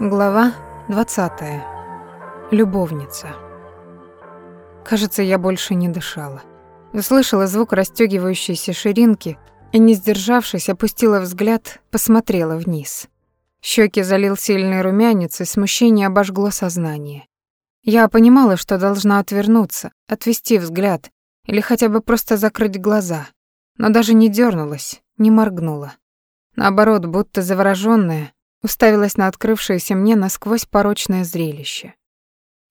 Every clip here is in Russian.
Глава 20. Любовница. Кажется, я больше не дышала. Услышала звук расстёгивающейся ширинки и, не сдержавшись, опустила взгляд, посмотрела вниз. Щеки залил сильный румянец, и смущение обожгло сознание. Я понимала, что должна отвернуться, отвести взгляд или хотя бы просто закрыть глаза, но даже не дернулась, не моргнула. Наоборот, будто заворожённая, уставилась на открывшееся мне насквозь порочное зрелище.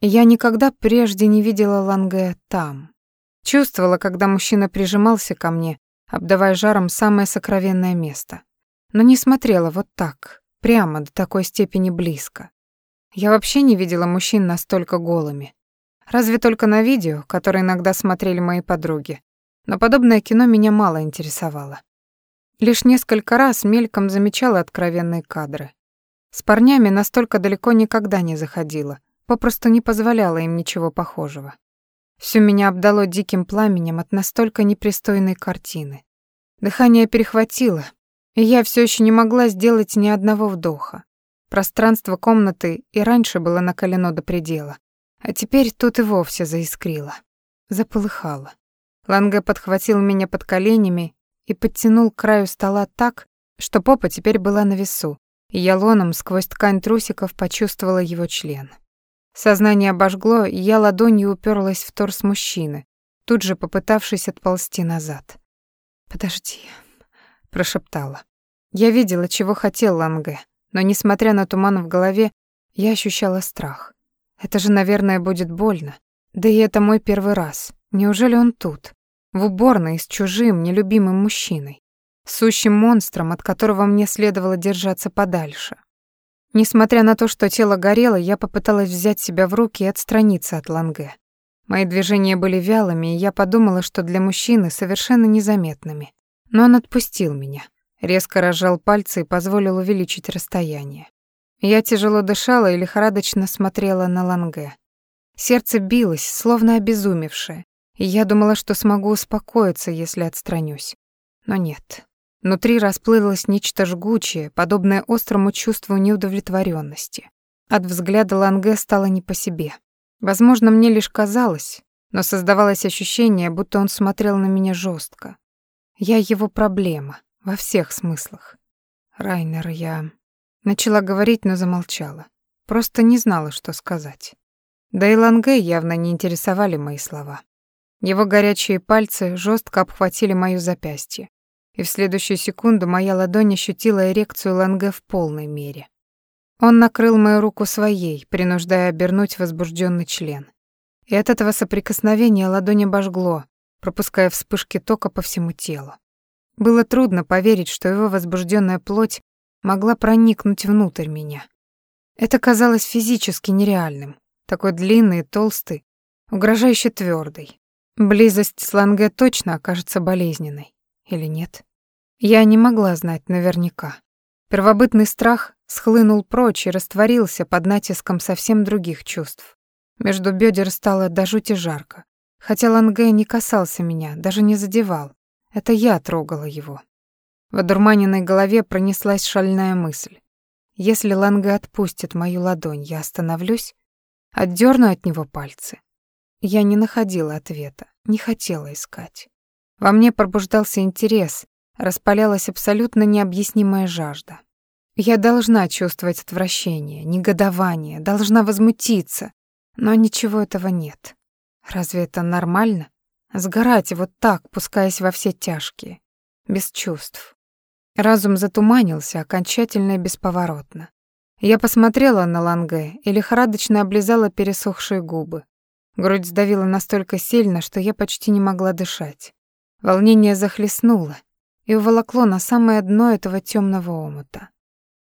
Я никогда прежде не видела Ланге там. Чувствовала, когда мужчина прижимался ко мне, обдавая жаром самое сокровенное место. Но не смотрела вот так, прямо до такой степени близко. Я вообще не видела мужчин настолько голыми. Разве только на видео, которые иногда смотрели мои подруги. Но подобное кино меня мало интересовало. Лишь несколько раз мельком замечала откровенные кадры. С парнями настолько далеко никогда не заходила, попросту не позволяла им ничего похожего. Всё меня обдало диким пламенем от настолько непристойной картины. Дыхание перехватило, и я всё ещё не могла сделать ни одного вдоха. Пространство комнаты и раньше было накалено до предела, а теперь тут и вовсе заискрило. Заполыхало. Ланге подхватил меня под коленями и подтянул к краю стола так, что попа теперь была на весу, и я лоном сквозь ткань трусиков почувствовала его член. Сознание обожгло, и я ладонью уперлась в торс мужчины, тут же попытавшись отползти назад. «Подожди», — прошептала. Я видела, чего хотел Ланге, но, несмотря на туман в голове, я ощущала страх. Это же, наверное, будет больно. Да и это мой первый раз. Неужели он тут? В уборной с чужим, нелюбимым мужчиной? Сущим монстром, от которого мне следовало держаться подальше. Несмотря на то, что тело горело, я попыталась взять себя в руки и отстраниться от Ланге. Мои движения были вялыми, и я подумала, что для мужчины совершенно незаметными. Но он отпустил меня, резко разжал пальцы и позволил увеличить расстояние. Я тяжело дышала и лихорадочно смотрела на Ланге. Сердце билось, словно обезумевшее, и я думала, что смогу успокоиться, если отстранюсь. Но нет. Внутри расплылось нечто жгучее, подобное острому чувству неудовлетворенности. От взгляда Ланге стало не по себе. Возможно, мне лишь казалось, но создавалось ощущение, будто он смотрел на меня жестко. Я его проблема, во всех смыслах. Райнер, я... Начала говорить, но замолчала. Просто не знала, что сказать. Да и Ланге явно не интересовали мои слова. Его горячие пальцы жестко обхватили моё запястье и в следующую секунду моя ладонь ощутила эрекцию Ланге в полной мере. Он накрыл мою руку своей, принуждая обернуть возбужденный член. И от этого соприкосновения ладонь обожгло, пропуская вспышки тока по всему телу. Было трудно поверить, что его возбужденная плоть могла проникнуть внутрь меня. Это казалось физически нереальным, такой длинный и толстый, угрожающе твердый. Близость с Ланге точно окажется болезненной. Или нет? Я не могла знать наверняка. Первобытный страх схлынул прочь и растворился под натиском совсем других чувств. Между бедер стало до жути жарко. Хотя Ланге не касался меня, даже не задевал. Это я трогала его. В одурманенной голове пронеслась шальная мысль. Если Ланге отпустит мою ладонь, я остановлюсь, отдерну от него пальцы. Я не находила ответа, не хотела искать. Во мне пробуждался интерес, распалялась абсолютно необъяснимая жажда. Я должна чувствовать отвращение, негодование, должна возмутиться, но ничего этого нет. Разве это нормально? Сгорать вот так, пускаясь во все тяжкие, без чувств. Разум затуманился окончательно и бесповоротно. Я посмотрела на Ланге и лихорадочно облизала пересохшие губы. Грудь сдавила настолько сильно, что я почти не могла дышать. Волнение захлестнуло, и уволокло на самое дно этого темного омута.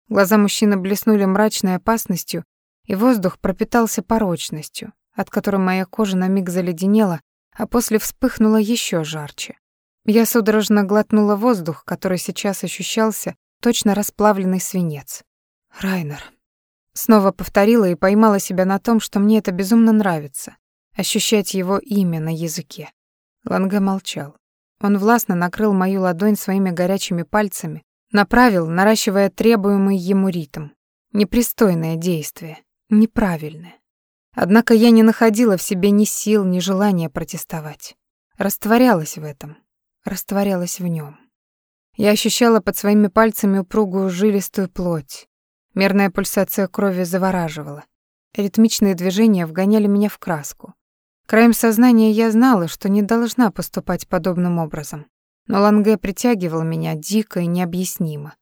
Глаза мужчины блеснули мрачной опасностью, и воздух пропитался порочностью, от которой моя кожа на миг заледенела, а после вспыхнула еще жарче. Я судорожно глотнула воздух, который сейчас ощущался, точно расплавленный свинец. «Райнер». Снова повторила и поймала себя на том, что мне это безумно нравится — ощущать его имя на языке. Ланге молчал. Он властно накрыл мою ладонь своими горячими пальцами, направил, наращивая требуемый ему ритм. непристойное действие, неправильное. Однако я не находила в себе ни сил, ни желания протестовать. Растворялась в этом, растворялась в нем. Я ощущала под своими пальцами упругую жилистую плоть. Мерная пульсация крови завораживала. Ритмичные движения вгоняли меня в краску. Краем сознания я знала, что не должна поступать подобным образом. Но Ланге притягивал меня дико и необъяснимо.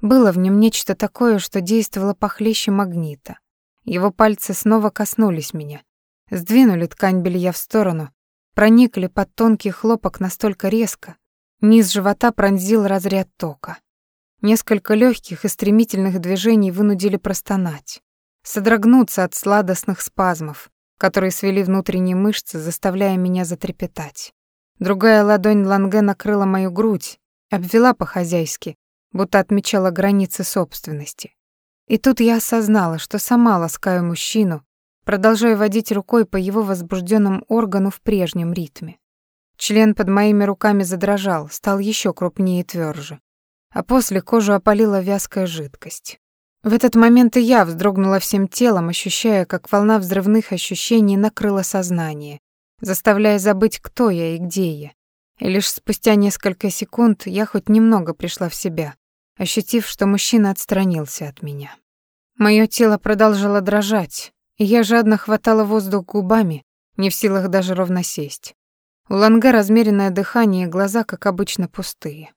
Было в нем нечто такое, что действовало похлеще магнита. Его пальцы снова коснулись меня, сдвинули ткань белья в сторону, проникли под тонкий хлопок настолько резко, низ живота пронзил разряд тока. Несколько легких и стремительных движений вынудили простонать, содрогнуться от сладостных спазмов, которые свели внутренние мышцы, заставляя меня затрепетать. Другая ладонь Ланге накрыла мою грудь, обвела по-хозяйски, будто отмечала границы собственности. И тут я осознала, что сама ласкаю мужчину, продолжая водить рукой по его возбужденному органу в прежнем ритме. Член под моими руками задрожал, стал еще крупнее и тверже, а после кожу опалила вязкая жидкость. В этот момент и я вздрогнула всем телом, ощущая, как волна взрывных ощущений накрыла сознание, заставляя забыть, кто я и где я. И лишь спустя несколько секунд я хоть немного пришла в себя, ощутив, что мужчина отстранился от меня. Моё тело продолжало дрожать, и я жадно хватала воздух губами, не в силах даже ровно сесть. У Ланга размеренное дыхание и глаза, как обычно, пустые.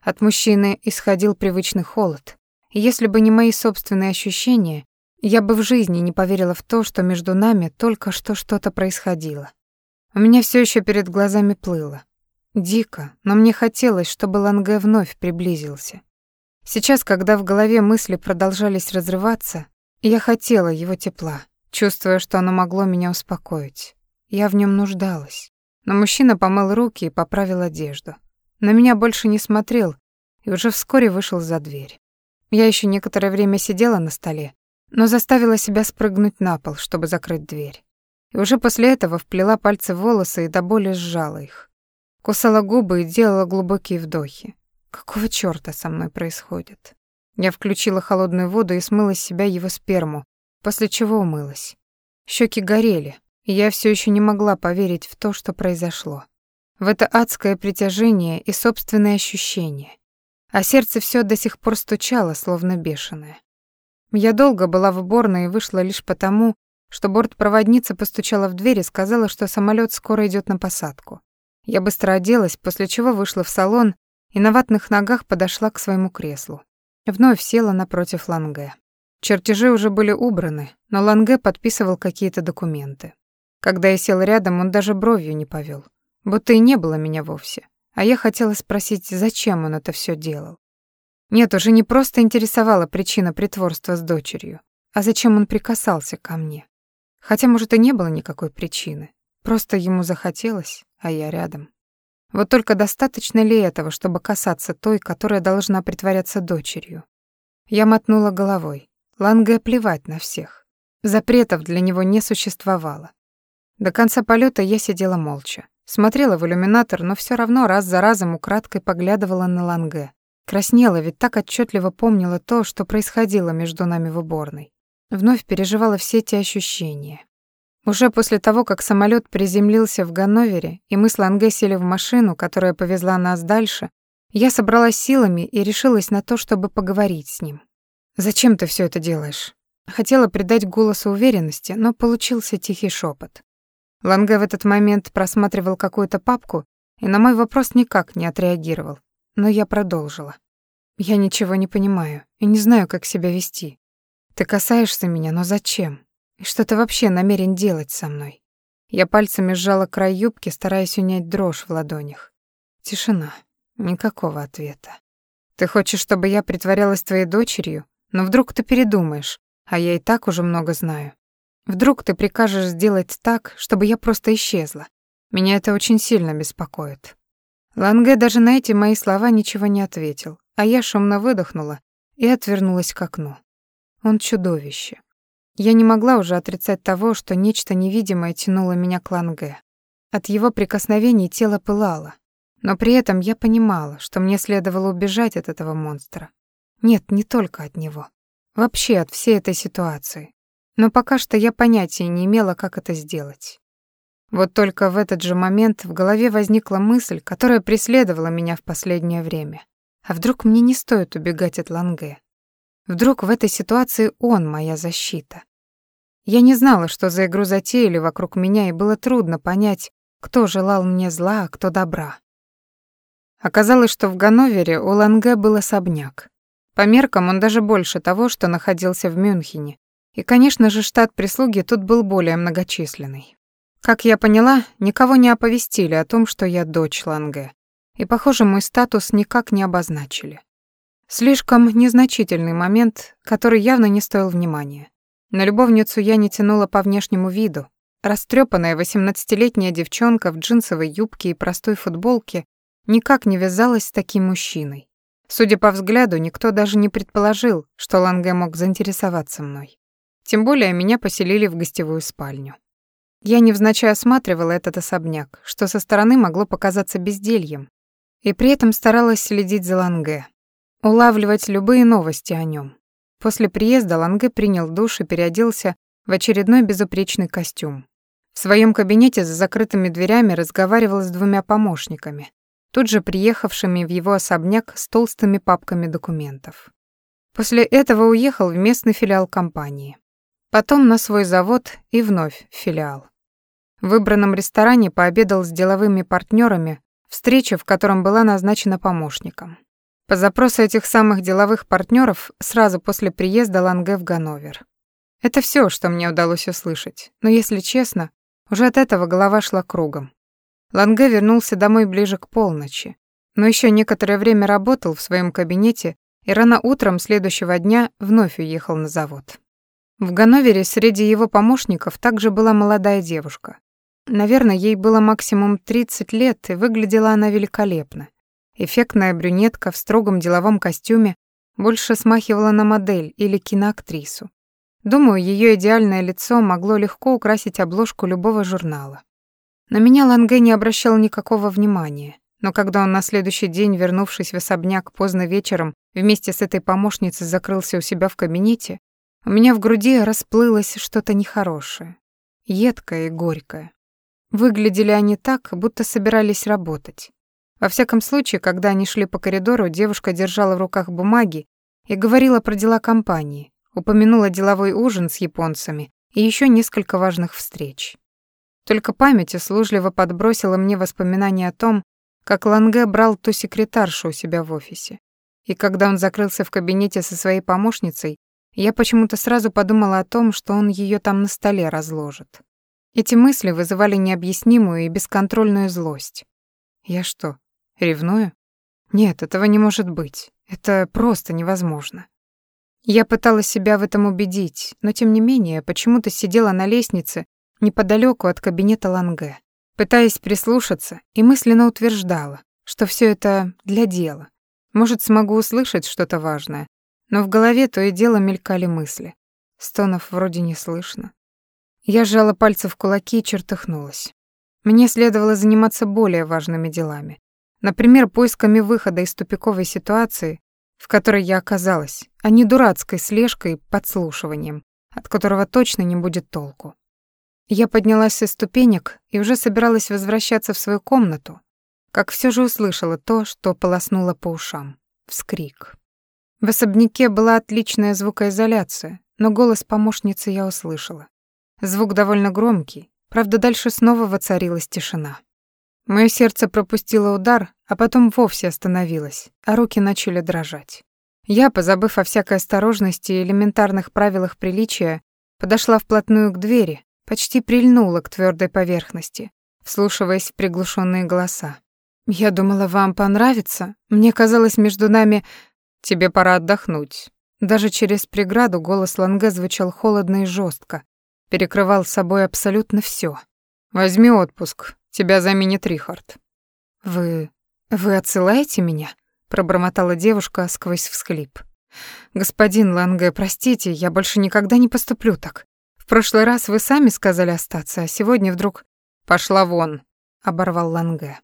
От мужчины исходил привычный холод, если бы не мои собственные ощущения, я бы в жизни не поверила в то, что между нами только что что-то происходило. У меня все еще перед глазами плыло. Дико, но мне хотелось, чтобы Ланге вновь приблизился. Сейчас, когда в голове мысли продолжались разрываться, я хотела его тепла, чувствуя, что оно могло меня успокоить. Я в нем нуждалась. Но мужчина помыл руки и поправил одежду. На меня больше не смотрел и уже вскоре вышел за дверь. Я еще некоторое время сидела на столе, но заставила себя спрыгнуть на пол, чтобы закрыть дверь. И уже после этого вплела пальцы в волосы и до боли сжала их. Кусала губы и делала глубокие вдохи. Какого чёрта со мной происходит? Я включила холодную воду и смыла с себя его сперму, после чего умылась. Щеки горели, и я все еще не могла поверить в то, что произошло. В это адское притяжение и собственные ощущения. А сердце все до сих пор стучало, словно бешеное. Я долго была в уборной и вышла лишь потому, что бортпроводница постучала в дверь и сказала, что самолет скоро идет на посадку. Я быстро оделась, после чего вышла в салон и на ватных ногах подошла к своему креслу. Вновь села напротив Ланге. Чертежи уже были убраны, но Ланге подписывал какие-то документы. Когда я сел рядом, он даже бровью не повел, будто и не было меня вовсе. А я хотела спросить, зачем он это все делал. Нет, уже не просто интересовала причина притворства с дочерью, а зачем он прикасался ко мне. Хотя, может, и не было никакой причины. Просто ему захотелось, а я рядом. Вот только достаточно ли этого, чтобы касаться той, которая должна притворяться дочерью? Я мотнула головой. Ланге плевать на всех. Запретов для него не существовало. До конца полета я сидела молча. Смотрела в иллюминатор, но все равно раз за разом украдкой поглядывала на Ланге. Краснела, ведь так отчетливо помнила то, что происходило между нами в уборной. Вновь переживала все те ощущения. Уже после того, как самолет приземлился в Ганновере, и мы с Ланге сели в машину, которая повезла нас дальше, я собралась силами и решилась на то, чтобы поговорить с ним. «Зачем ты все это делаешь?» Хотела придать голосу уверенности, но получился тихий шепот. Ланге в этот момент просматривал какую-то папку и на мой вопрос никак не отреагировал. Но я продолжила. «Я ничего не понимаю и не знаю, как себя вести. Ты касаешься меня, но зачем? И что ты вообще намерен делать со мной? Я пальцами сжала край юбки, стараясь унять дрожь в ладонях. Тишина. Никакого ответа. Ты хочешь, чтобы я притворялась твоей дочерью? Но вдруг ты передумаешь, а я и так уже много знаю. Вдруг ты прикажешь сделать так, чтобы я просто исчезла. Меня это очень сильно беспокоит. Ланге даже на эти мои слова ничего не ответил, а я шумно выдохнула и отвернулась к окну. Он чудовище. Я не могла уже отрицать того, что нечто невидимое тянуло меня к Ланге. От его прикосновений тело пылало, но при этом я понимала, что мне следовало убежать от этого монстра. Нет, не только от него. вообще от всей этой ситуации. Но пока что я понятия не имела, как это сделать. Вот только в этот же момент в голове возникла мысль, которая преследовала меня в последнее время. А вдруг мне не стоит убегать от Ланге? Вдруг в этой ситуации он моя защита? Я не знала, что за игру затеяли вокруг меня, и было трудно понять, кто желал мне зла, а кто добра. Оказалось, что в Ганновере у Ланге был особняк. По меркам он даже больше того, что находился в Мюнхене. И, конечно же, штат прислуги тут был более многочисленный. Как я поняла, никого не оповестили о том, что я дочь Ланге. И, похоже, мой статус никак не обозначили. Слишком незначительный момент, который явно не стоил внимания. На любовницу я не тянула по внешнему виду. Растрёпанная восемнадцатилетняя девчонка в джинсовой юбке и простой футболке никак не вязалась с таким мужчиной. Судя по взгляду, никто даже не предположил, что Ланге мог заинтересоваться мной. Тем более меня поселили в гостевую спальню. Я невзначай осматривала этот особняк, что со стороны могло показаться бездельем, и при этом старалась следить за Ланге, улавливать любые новости о нем. После приезда Ланге принял душ и переоделся в очередной безупречный костюм. В своем кабинете за закрытыми дверями разговаривал с двумя помощниками, тут же приехавшими в его особняк с толстыми папками документов. После этого уехал в местный филиал компании. Потом на свой завод и вновь в филиал. В выбранном ресторане пообедал с деловыми партнерами, встреча в котором была назначена помощником. По запросу этих самых деловых партнеров сразу после приезда Ланге в Ганновер. Это все, что мне удалось услышать, но, если честно, уже от этого голова шла кругом. Ланге вернулся домой ближе к полночи, но еще некоторое время работал в своем кабинете и рано утром следующего дня вновь уехал на завод. В Ганновере среди его помощников также была молодая девушка. Наверное, ей было максимум 30 лет, и выглядела она великолепно. Эффектная брюнетка в строгом деловом костюме больше смахивала на модель или киноактрису. Думаю, ее идеальное лицо могло легко украсить обложку любого журнала. На меня Ланге не обращал никакого внимания, но когда он на следующий день, вернувшись в особняк поздно вечером, вместе с этой помощницей закрылся у себя в кабинете, у меня в груди расплылось что-то нехорошее, едкое и горькое. Выглядели они так, будто собирались работать. Во всяком случае, когда они шли по коридору, девушка держала в руках бумаги и говорила про дела компании, упомянула деловой ужин с японцами и еще несколько важных встреч. Только память услужливо подбросила мне воспоминания о том, как Ланге брал ту секретаршу у себя в офисе. И когда он закрылся в кабинете со своей помощницей, я почему-то сразу подумала о том, что он ее там на столе разложит. Эти мысли вызывали необъяснимую и бесконтрольную злость. Я что, Ревную? Нет, этого не может быть. Это просто невозможно. Я пыталась себя в этом убедить, но тем не менее почему-то сидела на лестнице неподалеку от кабинета Ланге, пытаясь прислушаться и мысленно утверждала, что все это для дела. Может, смогу услышать что-то важное, но в голове то и дело мелькали мысли. Стонов вроде не слышно. Я сжала пальцы в кулаки и чертыхнулась. Мне следовало заниматься более важными делами. Например, поисками выхода из тупиковой ситуации, в которой я оказалась, а не дурацкой слежкой и подслушиванием, от которого точно не будет толку. Я поднялась со ступенек и уже собиралась возвращаться в свою комнату, как все же услышала то, что полоснуло по ушам. Вскрик. В особняке была отличная звукоизоляция, но голос помощницы я услышала. Звук довольно громкий, правда, дальше снова воцарилась тишина. Моё сердце пропустило удар, а потом вовсе остановилось, а руки начали дрожать. Я, позабыв о всякой осторожности и элементарных правилах приличия, подошла вплотную к двери, почти прильнула к твёрдой поверхности, вслушиваясь в приглушённые голоса. «Я думала, вам понравится. Мне казалось, между нами... Тебе пора отдохнуть». Даже через преграду голос Ланге звучал холодно и жёстко, перекрывал собой абсолютно всё. «Возьми отпуск, Тебя заменит Рихард». «Вы... вы отсылаете меня?» — пробормотала девушка сквозь всхлип. «Господин Ланге, простите, я больше никогда не поступлю так. В прошлый раз вы сами сказали остаться, а сегодня вдруг...» «Пошла вон», — оборвал Ланге.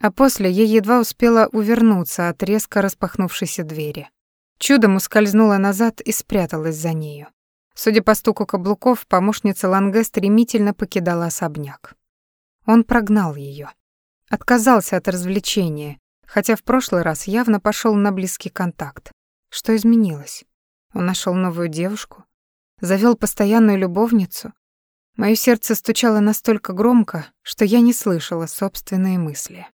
А после я едва успела увернуться от резко распахнувшейся двери. Чудом ускользнула назад и спряталась за нею. Судя по стуку каблуков, помощница Ланге стремительно покидала особняк. Он прогнал ее, Отказался от развлечения, хотя в прошлый раз явно пошел на близкий контакт. Что изменилось? Он нашел новую девушку? завел постоянную любовницу? Моё сердце стучало настолько громко, что я не слышала собственные мысли.